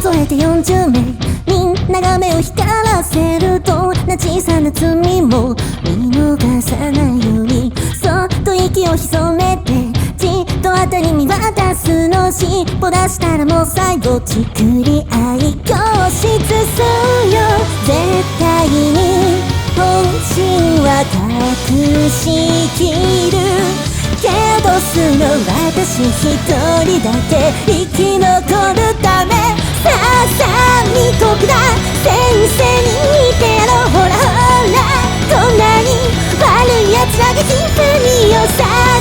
数えて40名みんなが目を光らせるどんな小さな罪も見逃さないようにそっと息を潜めてじっと当たり見渡すの尻尾出したらもう最後作り合い教室すよ。絶対に本心は隠しきるけど素の私一人だけ。生き残る。シンフよさ